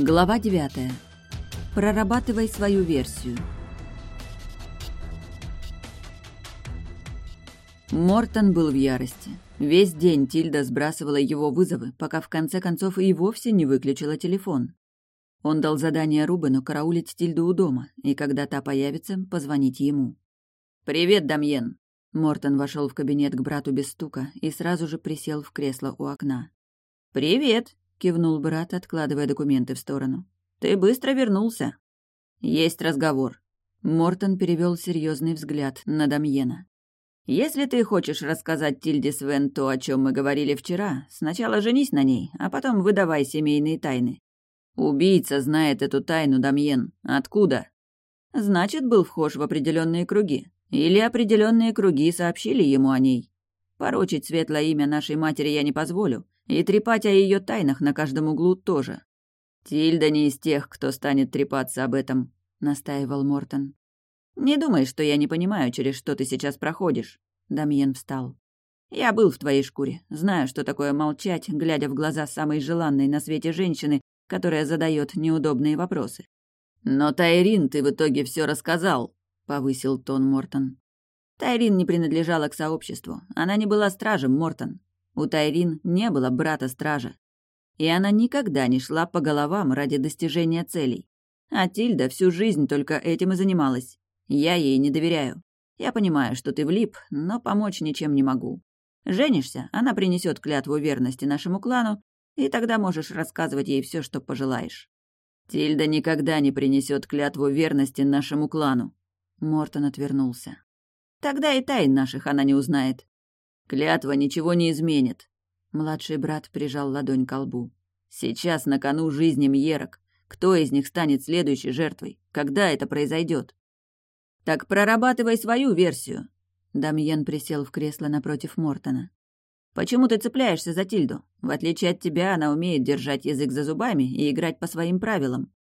Глава 9. Прорабатывай свою версию. Мортон был в ярости. Весь день Тильда сбрасывала его вызовы, пока в конце концов и вовсе не выключила телефон. Он дал задание Рубену караулить Тильду у дома, и когда та появится, позвонить ему. «Привет, Дамьен!» Мортон вошел в кабинет к брату без стука и сразу же присел в кресло у окна. «Привет!» — кивнул брат, откладывая документы в сторону. «Ты быстро вернулся». «Есть разговор». Мортон перевел серьезный взгляд на Дамьена. «Если ты хочешь рассказать Тильде Свен то, о чем мы говорили вчера, сначала женись на ней, а потом выдавай семейные тайны. Убийца знает эту тайну, Дамьен. Откуда? Значит, был вхож в определенные круги. Или определенные круги сообщили ему о ней. Порочить светлое имя нашей матери я не позволю, и трепать о ее тайнах на каждом углу тоже. Тильда не из тех, кто станет трепаться об этом, настаивал Мортон. Не думай, что я не понимаю, через что ты сейчас проходишь. Дамьен встал. Я был в твоей шкуре, знаю, что такое молчать, глядя в глаза самой желанной на свете женщины которая задает неудобные вопросы. «Но Тайрин ты в итоге все рассказал», — повысил тон Мортон. Тайрин не принадлежала к сообществу. Она не была стражем, Мортон. У Тайрин не было брата-стража. И она никогда не шла по головам ради достижения целей. А Тильда всю жизнь только этим и занималась. Я ей не доверяю. Я понимаю, что ты влип, но помочь ничем не могу. Женишься, она принесет клятву верности нашему клану и тогда можешь рассказывать ей все, что пожелаешь. Тильда никогда не принесет клятву верности нашему клану. Мортон отвернулся. Тогда и тайн наших она не узнает. Клятва ничего не изменит. Младший брат прижал ладонь к лбу. Сейчас на кону жизни Мьерок. Кто из них станет следующей жертвой? Когда это произойдет? Так прорабатывай свою версию. Дамьен присел в кресло напротив Мортона. Почему ты цепляешься за Тильду? В отличие от тебя, она умеет держать язык за зубами и играть по своим правилам.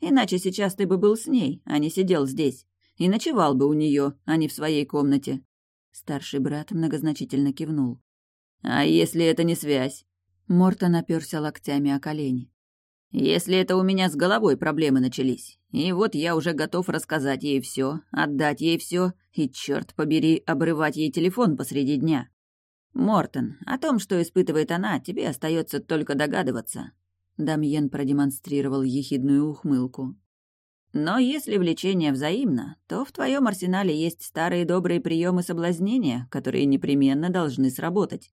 Иначе сейчас ты бы был с ней, а не сидел здесь. И ночевал бы у нее, а не в своей комнате. Старший брат многозначительно кивнул. А если это не связь? Мортон оперся локтями о колени. Если это у меня с головой проблемы начались, и вот я уже готов рассказать ей все, отдать ей все, и, черт побери, обрывать ей телефон посреди дня. «Мортон, о том, что испытывает она, тебе остается только догадываться». Дамьен продемонстрировал ехидную ухмылку. «Но если влечение взаимно, то в твоем арсенале есть старые добрые приемы соблазнения, которые непременно должны сработать».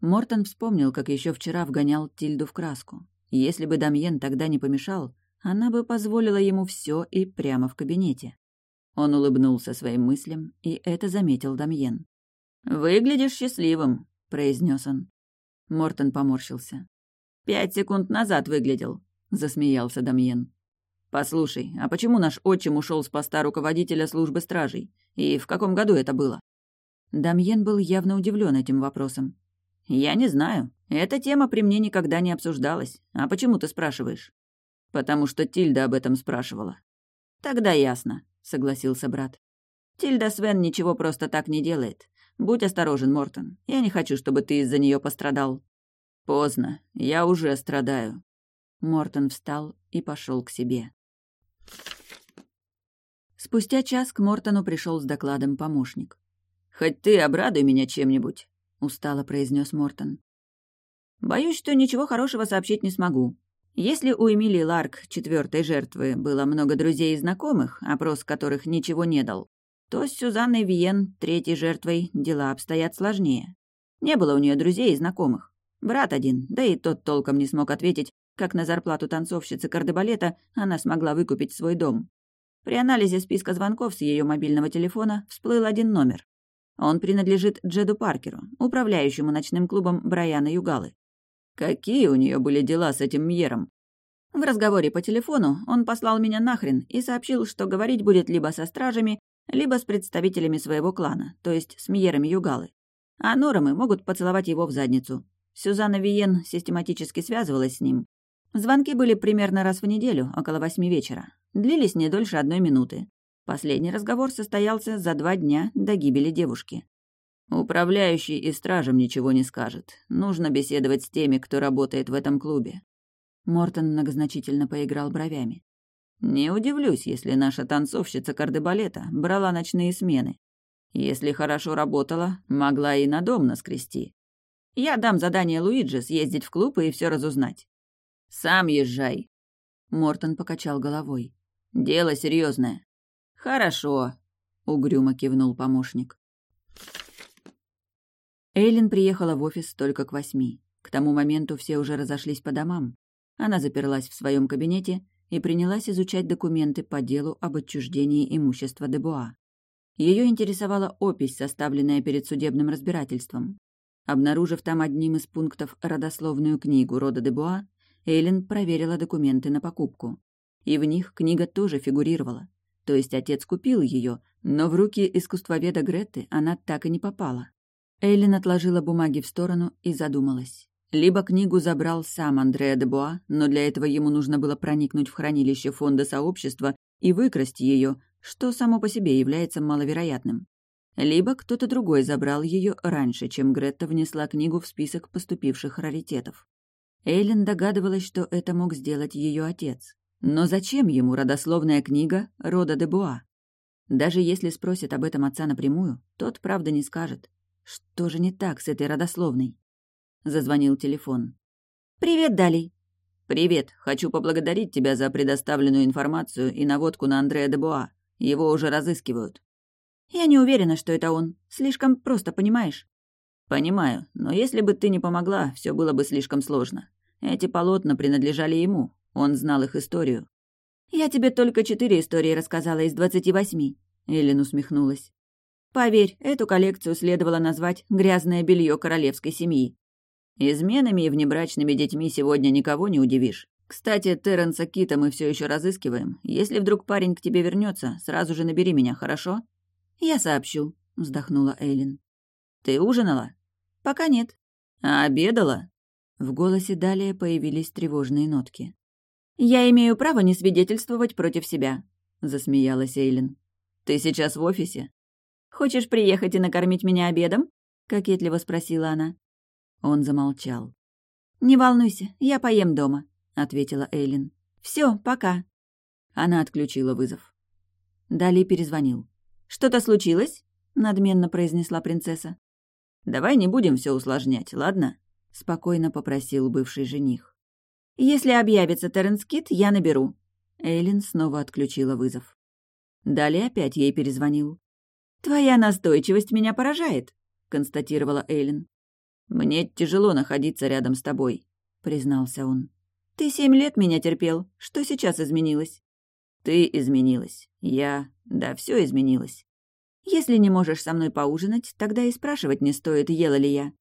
Мортон вспомнил, как еще вчера вгонял Тильду в краску. Если бы Дамьен тогда не помешал, она бы позволила ему все и прямо в кабинете. Он улыбнулся своим мыслям, и это заметил Дамьен. «Выглядишь счастливым», — произнес он. Мортон поморщился. «Пять секунд назад выглядел», — засмеялся Дамьен. «Послушай, а почему наш отчим ушел с поста руководителя службы стражей? И в каком году это было?» Дамьен был явно удивлен этим вопросом. «Я не знаю. Эта тема при мне никогда не обсуждалась. А почему ты спрашиваешь?» «Потому что Тильда об этом спрашивала». «Тогда ясно», — согласился брат. «Тильда Свен ничего просто так не делает. Будь осторожен, Мортон. Я не хочу, чтобы ты из-за нее пострадал. Поздно. Я уже страдаю. Мортон встал и пошел к себе. Спустя час к Мортону пришел с докладом помощник. «Хоть ты обрадуй меня чем-нибудь», — устало произнес Мортон. «Боюсь, что ничего хорошего сообщить не смогу. Если у Эмилии Ларк, четвертой жертвы, было много друзей и знакомых, опрос которых ничего не дал, то с Сюзанной Виен, третьей жертвой, дела обстоят сложнее. Не было у нее друзей и знакомых. Брат один, да и тот толком не смог ответить, как на зарплату танцовщицы кардебалета она смогла выкупить свой дом. При анализе списка звонков с ее мобильного телефона всплыл один номер. Он принадлежит Джеду Паркеру, управляющему ночным клубом Брайана Югалы. Какие у нее были дела с этим Мьером? В разговоре по телефону он послал меня нахрен и сообщил, что говорить будет либо со стражами, либо с представителями своего клана, то есть с Мьерами Югалы. А Норамы могут поцеловать его в задницу. Сюзанна Виен систематически связывалась с ним. Звонки были примерно раз в неделю, около восьми вечера. Длились не дольше одной минуты. Последний разговор состоялся за два дня до гибели девушки. Управляющий и стражем ничего не скажет. Нужно беседовать с теми, кто работает в этом клубе. Мортон многозначительно поиграл бровями. «Не удивлюсь, если наша танцовщица кардебалета брала ночные смены. Если хорошо работала, могла и на дом наскрести. Я дам задание Луиджи съездить в клуб и все разузнать. Сам езжай. Мортон покачал головой. Дело серьезное. Хорошо, угрюмо кивнул помощник. Эйлин приехала в офис только к восьми. К тому моменту все уже разошлись по домам. Она заперлась в своем кабинете и принялась изучать документы по делу об отчуждении имущества Дебуа. Ее интересовала опись, составленная перед судебным разбирательством. Обнаружив там одним из пунктов родословную книгу рода Дебуа, Эйлин проверила документы на покупку. И в них книга тоже фигурировала. То есть отец купил ее, но в руки искусствоведа Гретты она так и не попала. Эйлин отложила бумаги в сторону и задумалась. Либо книгу забрал сам Андреа де Буа, но для этого ему нужно было проникнуть в хранилище фонда сообщества и выкрасть ее, что само по себе является маловероятным. Либо кто-то другой забрал ее раньше, чем Гретта внесла книгу в список поступивших раритетов. Эйлин догадывалась, что это мог сделать ее отец. Но зачем ему родословная книга рода де Буа? Даже если спросит об этом отца напрямую, тот правда не скажет. Что же не так с этой родословной? Зазвонил телефон. «Привет, Дали. «Привет. Хочу поблагодарить тебя за предоставленную информацию и наводку на Андрея де Буа. Его уже разыскивают». «Я не уверена, что это он. Слишком просто, понимаешь?» «Понимаю, но если бы ты не помогла, все было бы слишком сложно. Эти полотна принадлежали ему, он знал их историю». «Я тебе только четыре истории рассказала из двадцати восьми», — Эллен усмехнулась. «Поверь, эту коллекцию следовало назвать «Грязное белье королевской семьи». Изменами и внебрачными детьми сегодня никого не удивишь. Кстати, Терренса Кита мы все еще разыскиваем. Если вдруг парень к тебе вернется, сразу же набери меня, хорошо?» «Я сообщу», — вздохнула Эйлин. «Ты ужинала?» «Пока нет». «А обедала?» В голосе далее появились тревожные нотки. «Я имею право не свидетельствовать против себя», — засмеялась Эйлин. «Ты сейчас в офисе?» «Хочешь приехать и накормить меня обедом?» — кокетливо спросила она. Он замолчал. «Не волнуйся, я поем дома», — ответила Эйлин. «Все, пока». Она отключила вызов. Дали перезвонил. «Что-то случилось?» — надменно произнесла принцесса. «Давай не будем все усложнять, ладно?» — спокойно попросил бывший жених. «Если объявится Терренс Кит, я наберу». Эйлин снова отключила вызов. Далее опять ей перезвонил. «Твоя настойчивость меня поражает», — констатировала Эйлин. «Мне тяжело находиться рядом с тобой», — признался он. «Ты семь лет меня терпел. Что сейчас изменилось?» «Ты изменилась. Я... Да, все изменилось. Если не можешь со мной поужинать, тогда и спрашивать не стоит, ела ли я.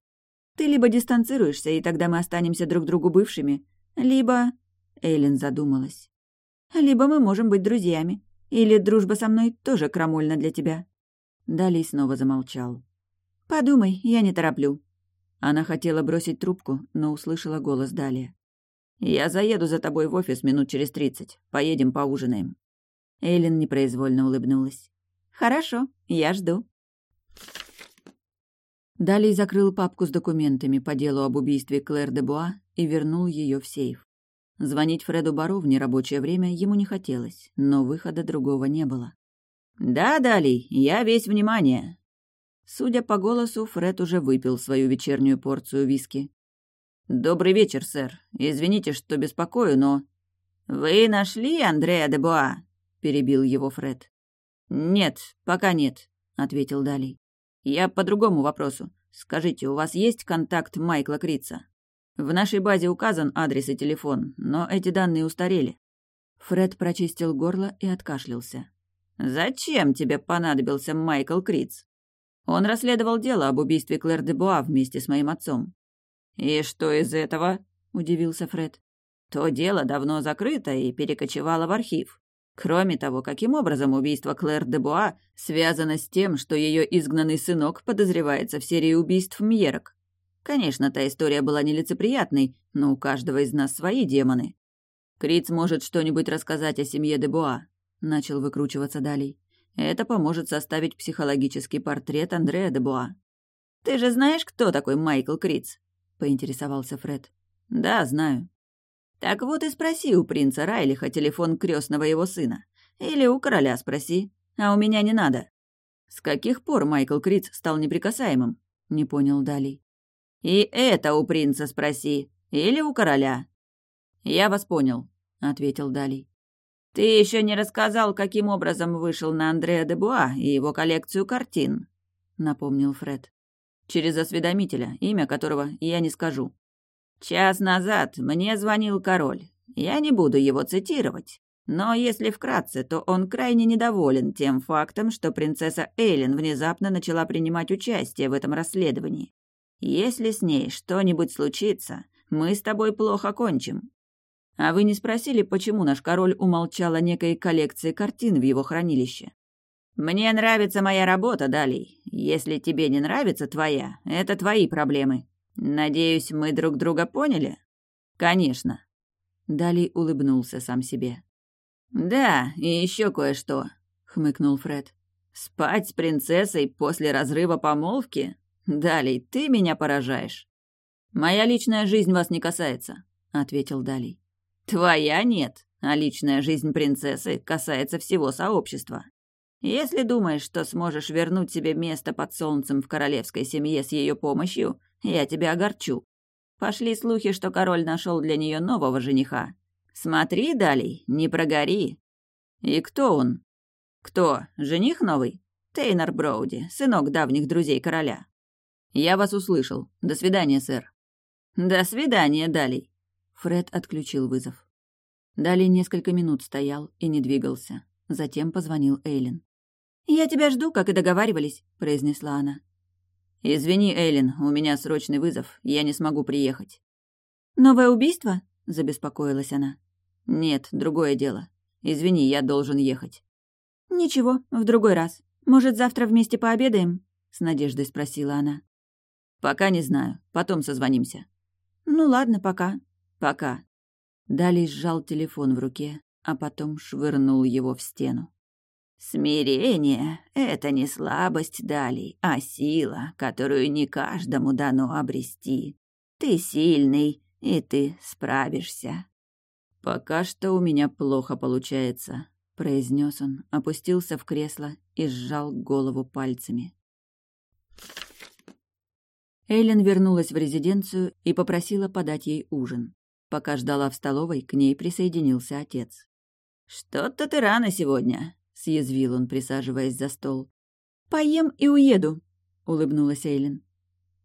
Ты либо дистанцируешься, и тогда мы останемся друг другу бывшими, либо...» Эйлин задумалась. «Либо мы можем быть друзьями. Или дружба со мной тоже крамольна для тебя?» Далей снова замолчал. «Подумай, я не тороплю». Она хотела бросить трубку, но услышала голос Далия. «Я заеду за тобой в офис минут через тридцать. Поедем поужинаем». Эйлин непроизвольно улыбнулась. «Хорошо, я жду». Далей закрыл папку с документами по делу об убийстве Клэр де Буа и вернул ее в сейф. Звонить Фреду Баро в нерабочее время ему не хотелось, но выхода другого не было. «Да, Далей, я весь внимание». Судя по голосу, Фред уже выпил свою вечернюю порцию виски. «Добрый вечер, сэр. Извините, что беспокою, но...» «Вы нашли Андреа де Буа?» — перебил его Фред. «Нет, пока нет», — ответил Дали. «Я по другому вопросу. Скажите, у вас есть контакт Майкла Крица? В нашей базе указан адрес и телефон, но эти данные устарели». Фред прочистил горло и откашлялся. «Зачем тебе понадобился Майкл Криц?» Он расследовал дело об убийстве Клэр де Буа вместе с моим отцом. «И что из этого?» — удивился Фред. «То дело давно закрыто и перекочевало в архив. Кроме того, каким образом убийство Клэр де Буа связано с тем, что ее изгнанный сынок подозревается в серии убийств Мьерок? Конечно, та история была нелицеприятной, но у каждого из нас свои демоны. Криц может что-нибудь рассказать о семье де Буа, начал выкручиваться далее. Это поможет составить психологический портрет Андреа де Буа. «Ты же знаешь, кто такой Майкл Криц?» — поинтересовался Фред. «Да, знаю». Так вот и спроси у принца Райлиха телефон крестного его сына. Или у короля спроси, а у меня не надо. С каких пор Майкл Криц стал неприкасаемым? Не понял Дали. И это у принца спроси. Или у короля. Я вас понял, ответил Дали. Ты еще не рассказал, каким образом вышел на Андреа де Буа и его коллекцию картин, напомнил Фред. Через осведомителя, имя которого я не скажу. Час назад мне звонил король. Я не буду его цитировать. Но если вкратце, то он крайне недоволен тем фактом, что принцесса Эйлин внезапно начала принимать участие в этом расследовании. Если с ней что-нибудь случится, мы с тобой плохо кончим. А вы не спросили, почему наш король умолчал о некой коллекции картин в его хранилище? Мне нравится моя работа, Далей. Если тебе не нравится твоя, это твои проблемы. Надеюсь, мы друг друга поняли? Конечно. Дали улыбнулся сам себе. Да, и еще кое-что, хмыкнул Фред. Спать с принцессой после разрыва помолвки? Далей, ты меня поражаешь. Моя личная жизнь вас не касается, ответил Далей. Твоя нет, а личная жизнь принцессы касается всего сообщества. Если думаешь, что сможешь вернуть себе место под солнцем в королевской семье с ее помощью, я тебя огорчу. Пошли слухи, что король нашел для нее нового жениха. Смотри, Далей, не прогори. И кто он? Кто? Жених новый? Тейнер Броуди, сынок давних друзей короля. Я вас услышал. До свидания, сэр. До свидания, Далей. Фред отключил вызов. Далей несколько минут стоял и не двигался. Затем позвонил Эйлин. «Я тебя жду, как и договаривались», — произнесла она. «Извини, Эйлин, у меня срочный вызов, я не смогу приехать». «Новое убийство?» — забеспокоилась она. «Нет, другое дело. Извини, я должен ехать». «Ничего, в другой раз. Может, завтра вместе пообедаем?» — с надеждой спросила она. «Пока не знаю. Потом созвонимся». «Ну ладно, пока». «Пока». Далее сжал телефон в руке, а потом швырнул его в стену. Смирение — это не слабость Дали, а сила, которую не каждому дано обрести. Ты сильный, и ты справишься. «Пока что у меня плохо получается», — произнес он, опустился в кресло и сжал голову пальцами. Эйлен вернулась в резиденцию и попросила подать ей ужин. Пока ждала в столовой, к ней присоединился отец. «Что-то ты рано сегодня», — съязвил он, присаживаясь за стол. «Поем и уеду», — улыбнулась Эйлин.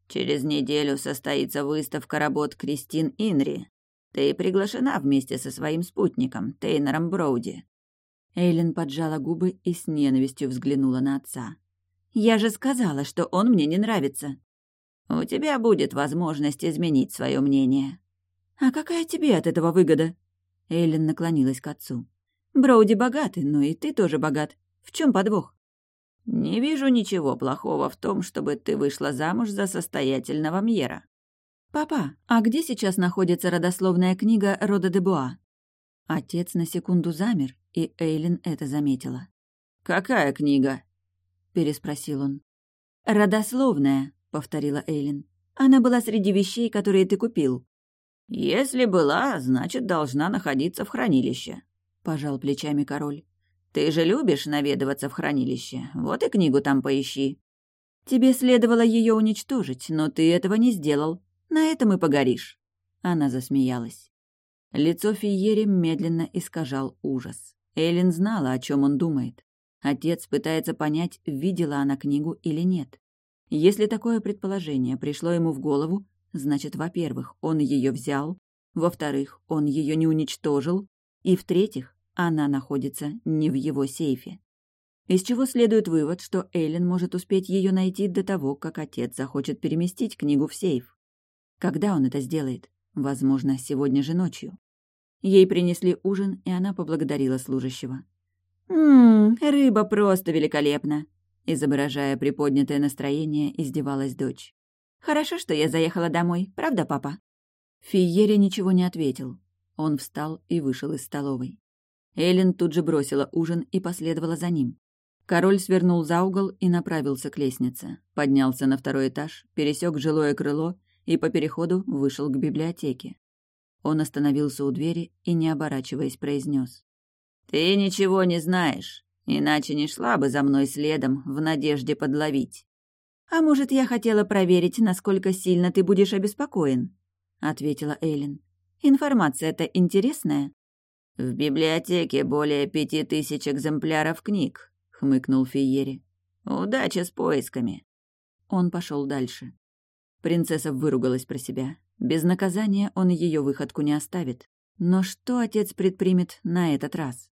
«Через неделю состоится выставка работ Кристин Инри. Ты приглашена вместе со своим спутником, Тейнером Броуди». Эйлин поджала губы и с ненавистью взглянула на отца. «Я же сказала, что он мне не нравится». «У тебя будет возможность изменить свое мнение». «А какая тебе от этого выгода?» Эйлин наклонилась к отцу. Броуди богаты, но и ты тоже богат. В чем подвох? Не вижу ничего плохого в том, чтобы ты вышла замуж за состоятельного Мьера. Папа, а где сейчас находится родословная книга рода де Буа? Отец на секунду замер, и Эйлин это заметила. «Какая книга?» — переспросил он. «Родословная», — повторила Эйлин. «Она была среди вещей, которые ты купил». «Если была, значит, должна находиться в хранилище пожал плечами король. «Ты же любишь наведываться в хранилище, вот и книгу там поищи». «Тебе следовало ее уничтожить, но ты этого не сделал. На этом и погоришь». Она засмеялась. Лицо Фиери медленно искажал ужас. Эйлин знала, о чем он думает. Отец пытается понять, видела она книгу или нет. Если такое предположение пришло ему в голову, значит, во-первых, он ее взял, во-вторых, он ее не уничтожил, и в-третьих, она находится не в его сейфе. Из чего следует вывод, что Эйлин может успеть ее найти до того, как отец захочет переместить книгу в сейф. Когда он это сделает? Возможно, сегодня же ночью. Ей принесли ужин, и она поблагодарила служащего. «Ммм, рыба просто великолепна!» Изображая приподнятое настроение, издевалась дочь. «Хорошо, что я заехала домой, правда, папа?» Фиере ничего не ответил. Он встал и вышел из столовой. Эллен тут же бросила ужин и последовала за ним. Король свернул за угол и направился к лестнице. Поднялся на второй этаж, пересек жилое крыло и по переходу вышел к библиотеке. Он остановился у двери и, не оборачиваясь, произнес. «Ты ничего не знаешь, иначе не шла бы за мной следом в надежде подловить». «А может, я хотела проверить, насколько сильно ты будешь обеспокоен?» — ответила Эйлин. «Информация-то интересная». «В библиотеке более пяти тысяч экземпляров книг», — хмыкнул Фиери. «Удачи с поисками». Он пошел дальше. Принцесса выругалась про себя. Без наказания он ее выходку не оставит. Но что отец предпримет на этот раз?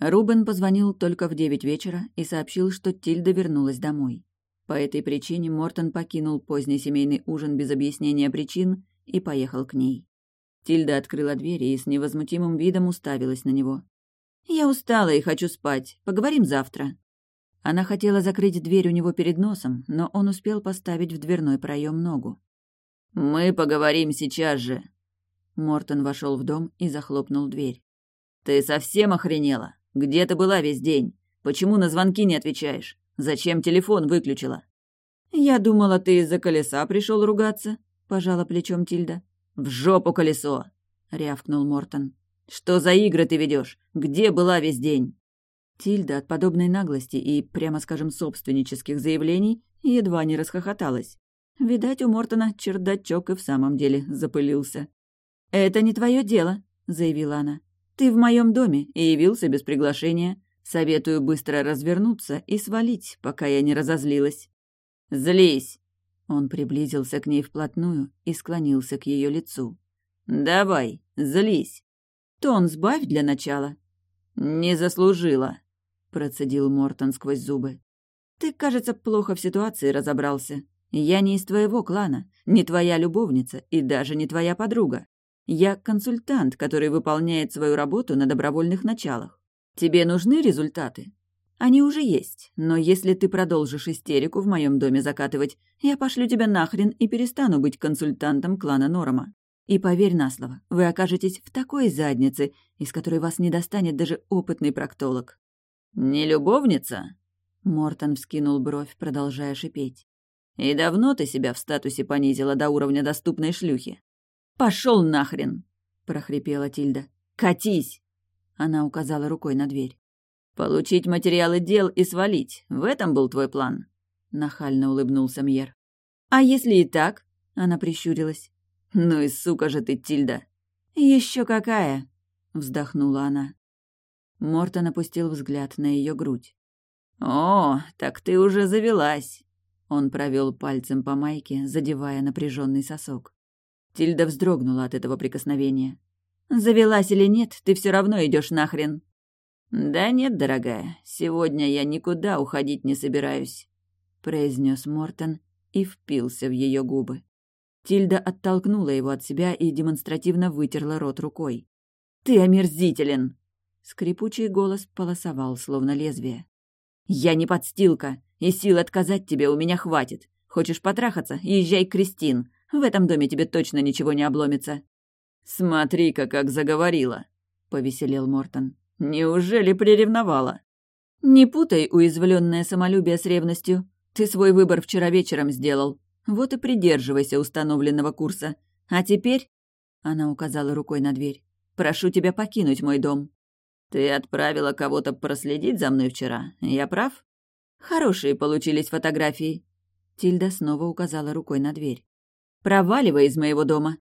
Рубен позвонил только в девять вечера и сообщил, что Тильда вернулась домой. По этой причине Мортон покинул поздний семейный ужин без объяснения причин и поехал к ней. Тильда открыла дверь и с невозмутимым видом уставилась на него. «Я устала и хочу спать. Поговорим завтра». Она хотела закрыть дверь у него перед носом, но он успел поставить в дверной проем ногу. «Мы поговорим сейчас же!» Мортон вошел в дом и захлопнул дверь. «Ты совсем охренела? Где ты была весь день? Почему на звонки не отвечаешь? Зачем телефон выключила?» «Я думала, ты из-за колеса пришел ругаться», — пожала плечом Тильда. «В жопу колесо!» — рявкнул Мортон. «Что за игры ты ведешь? Где была весь день?» Тильда от подобной наглости и, прямо скажем, собственнических заявлений едва не расхохоталась. Видать, у Мортона чердачок и в самом деле запылился. «Это не твое дело», — заявила она. «Ты в моем доме и явился без приглашения. Советую быстро развернуться и свалить, пока я не разозлилась». «Злись!» Он приблизился к ней вплотную и склонился к ее лицу. «Давай, злись!» «Тон сбавь для начала». «Не заслужила», процедил Мортон сквозь зубы. «Ты, кажется, плохо в ситуации разобрался. Я не из твоего клана, не твоя любовница и даже не твоя подруга. Я консультант, который выполняет свою работу на добровольных началах. Тебе нужны результаты? Они уже есть, но если ты продолжишь истерику в моем доме закатывать, я пошлю тебя нахрен и перестану быть консультантом клана Норома. И поверь на слово, вы окажетесь в такой заднице, из которой вас не достанет даже опытный проктолог. «Не любовница?» Мортон вскинул бровь, продолжая шипеть. «И давно ты себя в статусе понизила до уровня доступной шлюхи?» «Пошел нахрен!» — прохрипела Тильда. «Катись!» — она указала рукой на дверь. «Получить материалы дел и свалить. В этом был твой план?» — нахально улыбнулся Мьер. «А если и так?» — она прищурилась. «Ну и сука же ты, Тильда!» «Еще какая!» — вздохнула она. Мортон опустил взгляд на ее грудь. «О, так ты уже завелась!» Он провел пальцем по майке, задевая напряженный сосок. Тильда вздрогнула от этого прикосновения. «Завелась или нет, ты все равно идешь нахрен!» «Да нет, дорогая, сегодня я никуда уходить не собираюсь», — произнес Мортон и впился в ее губы. Тильда оттолкнула его от себя и демонстративно вытерла рот рукой. «Ты омерзителен!» Скрипучий голос полосовал, словно лезвие. «Я не подстилка, и сил отказать тебе у меня хватит. Хочешь потрахаться? Езжай Кристин. В этом доме тебе точно ничего не обломится». «Смотри-ка, как заговорила», — повеселел Мортон. «Неужели приревновала?» «Не путай уязвленное самолюбие с ревностью. Ты свой выбор вчера вечером сделал. Вот и придерживайся установленного курса. А теперь...» — она указала рукой на дверь. «Прошу тебя покинуть мой дом». «Ты отправила кого-то проследить за мной вчера, я прав?» «Хорошие получились фотографии». Тильда снова указала рукой на дверь. «Проваливай из моего дома».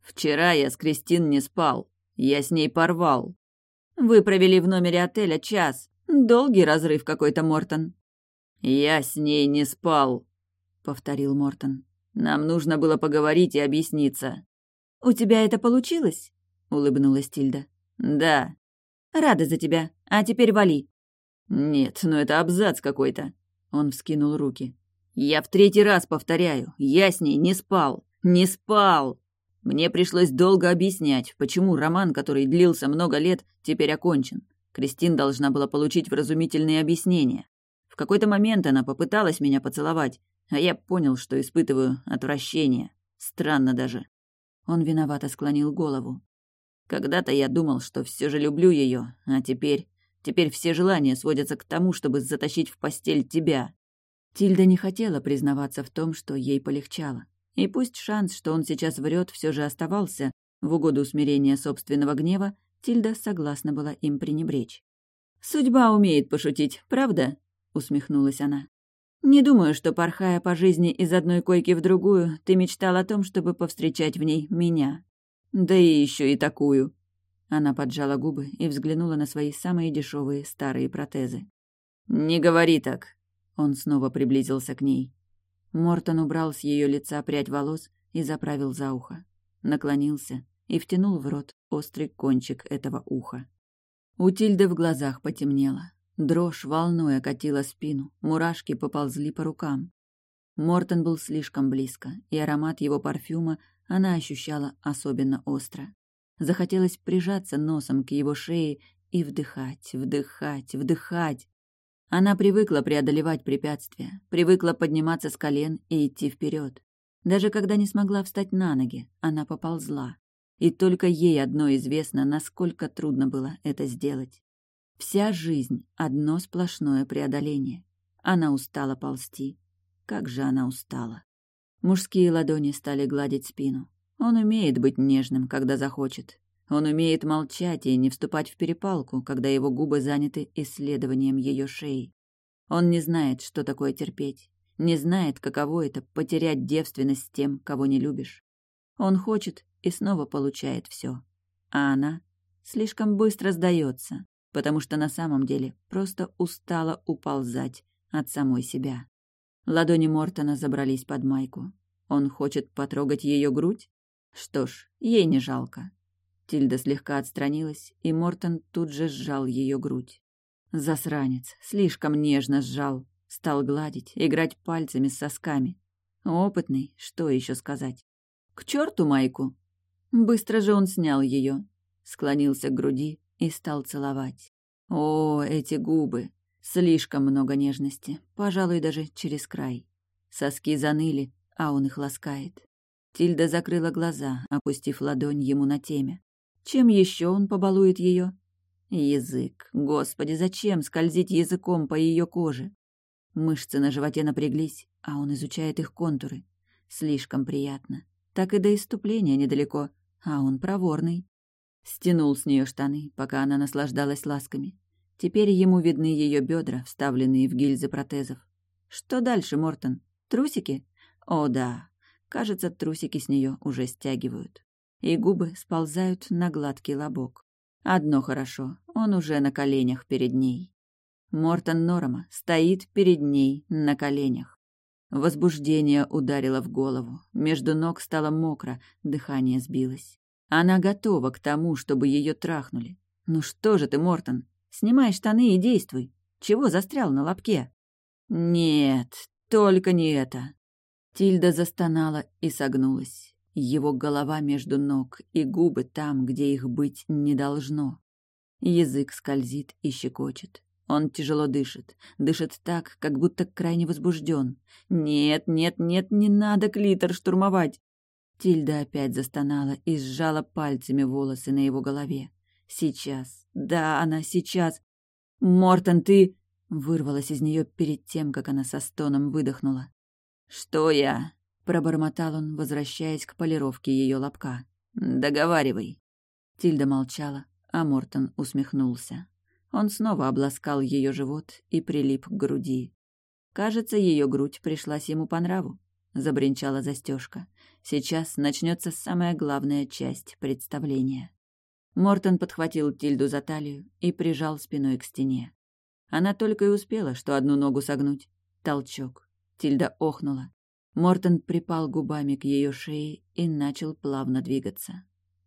«Вчера я с Кристин не спал. Я с ней порвал». «Вы провели в номере отеля час. Долгий разрыв какой-то, Мортон». «Я с ней не спал», — повторил Мортон. «Нам нужно было поговорить и объясниться». «У тебя это получилось?» — улыбнулась Тильда. «Да, Рада за тебя. А теперь вали». «Нет, ну это абзац какой-то». Он вскинул руки. «Я в третий раз повторяю. Я с ней не спал. Не спал!» Мне пришлось долго объяснять, почему роман, который длился много лет, теперь окончен. Кристин должна была получить вразумительные объяснения. В какой-то момент она попыталась меня поцеловать, а я понял, что испытываю отвращение. Странно даже. Он виновато склонил голову. Когда-то я думал, что все же люблю ее, а теперь... Теперь все желания сводятся к тому, чтобы затащить в постель тебя. Тильда не хотела признаваться в том, что ей полегчало. И пусть шанс, что он сейчас врет, все же оставался, в угоду усмирения собственного гнева, Тильда согласна была им пренебречь. «Судьба умеет пошутить, правда?» — усмехнулась она. «Не думаю, что, порхая по жизни из одной койки в другую, ты мечтал о том, чтобы повстречать в ней меня. Да и еще и такую». Она поджала губы и взглянула на свои самые дешевые старые протезы. «Не говори так!» Он снова приблизился к ней. Мортон убрал с ее лица прядь волос и заправил за ухо. Наклонился и втянул в рот острый кончик этого уха. У Тильды в глазах потемнело. Дрожь волной окатила спину, мурашки поползли по рукам. Мортон был слишком близко, и аромат его парфюма она ощущала особенно остро. Захотелось прижаться носом к его шее и вдыхать, вдыхать, вдыхать. Она привыкла преодолевать препятствия, привыкла подниматься с колен и идти вперед. Даже когда не смогла встать на ноги, она поползла. И только ей одно известно, насколько трудно было это сделать. Вся жизнь — одно сплошное преодоление. Она устала ползти. Как же она устала. Мужские ладони стали гладить спину. Он умеет быть нежным, когда захочет, он умеет молчать и не вступать в перепалку, когда его губы заняты исследованием ее шеи. Он не знает, что такое терпеть, не знает, каково это — потерять девственность с тем, кого не любишь. Он хочет и снова получает все. А она слишком быстро сдается, потому что на самом деле просто устала уползать от самой себя. Ладони Мортона забрались под майку. Он хочет потрогать ее грудь? Что ж, ей не жалко. Тильда слегка отстранилась, и Мортон тут же сжал ее грудь. Засранец, слишком нежно сжал, стал гладить, играть пальцами с сосками. Опытный, что еще сказать? К черту майку! Быстро же он снял ее, склонился к груди и стал целовать. О, эти губы! Слишком много нежности, пожалуй, даже через край. Соски заныли, а он их ласкает. Тильда закрыла глаза, опустив ладонь ему на темя. Чем еще он побалует ее? Язык. Господи, зачем скользить языком по ее коже? Мышцы на животе напряглись, а он изучает их контуры. Слишком приятно. Так и до иступления недалеко, а он проворный. Стянул с нее штаны, пока она наслаждалась ласками. Теперь ему видны ее бедра, вставленные в гильзы протезов. Что дальше, Мортон? Трусики? О, да. Кажется, трусики с нее уже стягивают и губы сползают на гладкий лобок. Одно хорошо, он уже на коленях перед ней. Мортон Норма стоит перед ней на коленях. Возбуждение ударило в голову, между ног стало мокро, дыхание сбилось. Она готова к тому, чтобы ее трахнули. «Ну что же ты, Мортон, снимай штаны и действуй. Чего застрял на лобке?» «Нет, только не это». Тильда застонала и согнулась. Его голова между ног и губы там, где их быть не должно. Язык скользит и щекочет. Он тяжело дышит. Дышит так, как будто крайне возбужден. «Нет, нет, нет, не надо клитор штурмовать!» Тильда опять застонала и сжала пальцами волосы на его голове. «Сейчас. Да, она сейчас. Мортон, ты...» Вырвалась из нее перед тем, как она со стоном выдохнула. «Что я?» Пробормотал он, возвращаясь к полировке ее лобка. «Договаривай». Тильда молчала, а Мортон усмехнулся. Он снова обласкал ее живот и прилип к груди. Кажется, ее грудь пришлась ему по нраву. Забринчала застежка. Сейчас начнется самая главная часть представления. Мортон подхватил Тильду за талию и прижал спиной к стене. Она только и успела, что одну ногу согнуть. Толчок. Тильда охнула. Мортон припал губами к ее шее и начал плавно двигаться.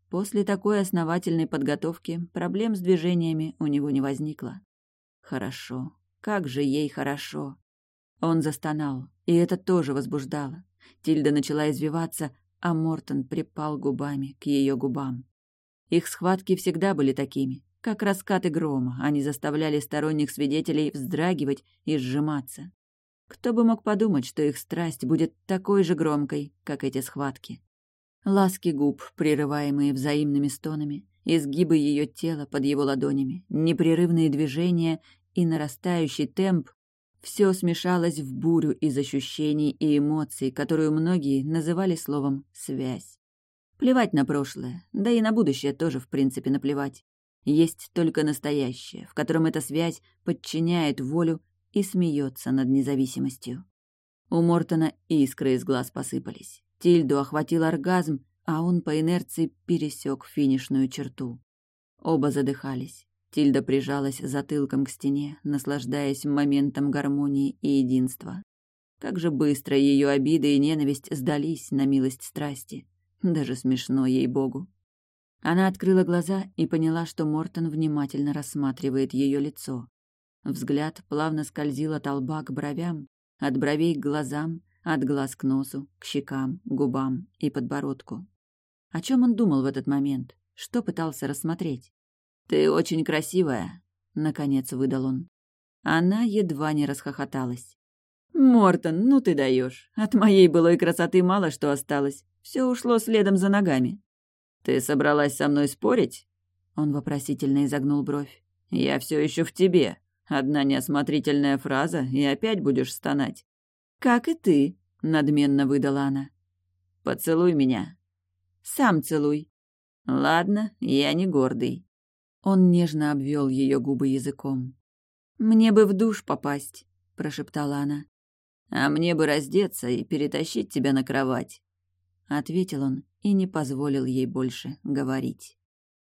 После такой основательной подготовки проблем с движениями у него не возникло. Хорошо. Как же ей хорошо. Он застонал, и это тоже возбуждало. Тильда начала извиваться, а Мортон припал губами к ее губам. Их схватки всегда были такими, как раскаты грома, они заставляли сторонних свидетелей вздрагивать и сжиматься. Кто бы мог подумать, что их страсть будет такой же громкой, как эти схватки. Ласки губ, прерываемые взаимными стонами, изгибы ее тела под его ладонями, непрерывные движения и нарастающий темп. Все смешалось в бурю из ощущений и эмоций, которую многие называли словом «связь». Плевать на прошлое, да и на будущее тоже, в принципе, наплевать. Есть только настоящее, в котором эта связь подчиняет волю и смеется над независимостью. У Мортона искры из глаз посыпались. Тильду охватил оргазм, а он по инерции пересек финишную черту. Оба задыхались. Тильда прижалась затылком к стене, наслаждаясь моментом гармонии и единства. Как же быстро ее обиды и ненависть сдались на милость страсти. Даже смешно ей-богу. Она открыла глаза и поняла, что Мортон внимательно рассматривает ее лицо. Взгляд плавно скользил от лба к бровям, от бровей к глазам, от глаз к носу, к щекам, губам и подбородку. О чем он думал в этот момент? Что пытался рассмотреть? «Ты очень красивая», — наконец выдал он. Она едва не расхохоталась. «Мортон, ну ты даешь. От моей былой красоты мало что осталось. Все ушло следом за ногами». «Ты собралась со мной спорить?» Он вопросительно изогнул бровь. «Я все еще в тебе. Одна неосмотрительная фраза, и опять будешь стонать». «Как и ты», — надменно выдала она. «Поцелуй меня». «Сам целуй». «Ладно, я не гордый». Он нежно обвел ее губы языком. «Мне бы в душ попасть», — прошептала она. «А мне бы раздеться и перетащить тебя на кровать», — ответил он и не позволил ей больше говорить.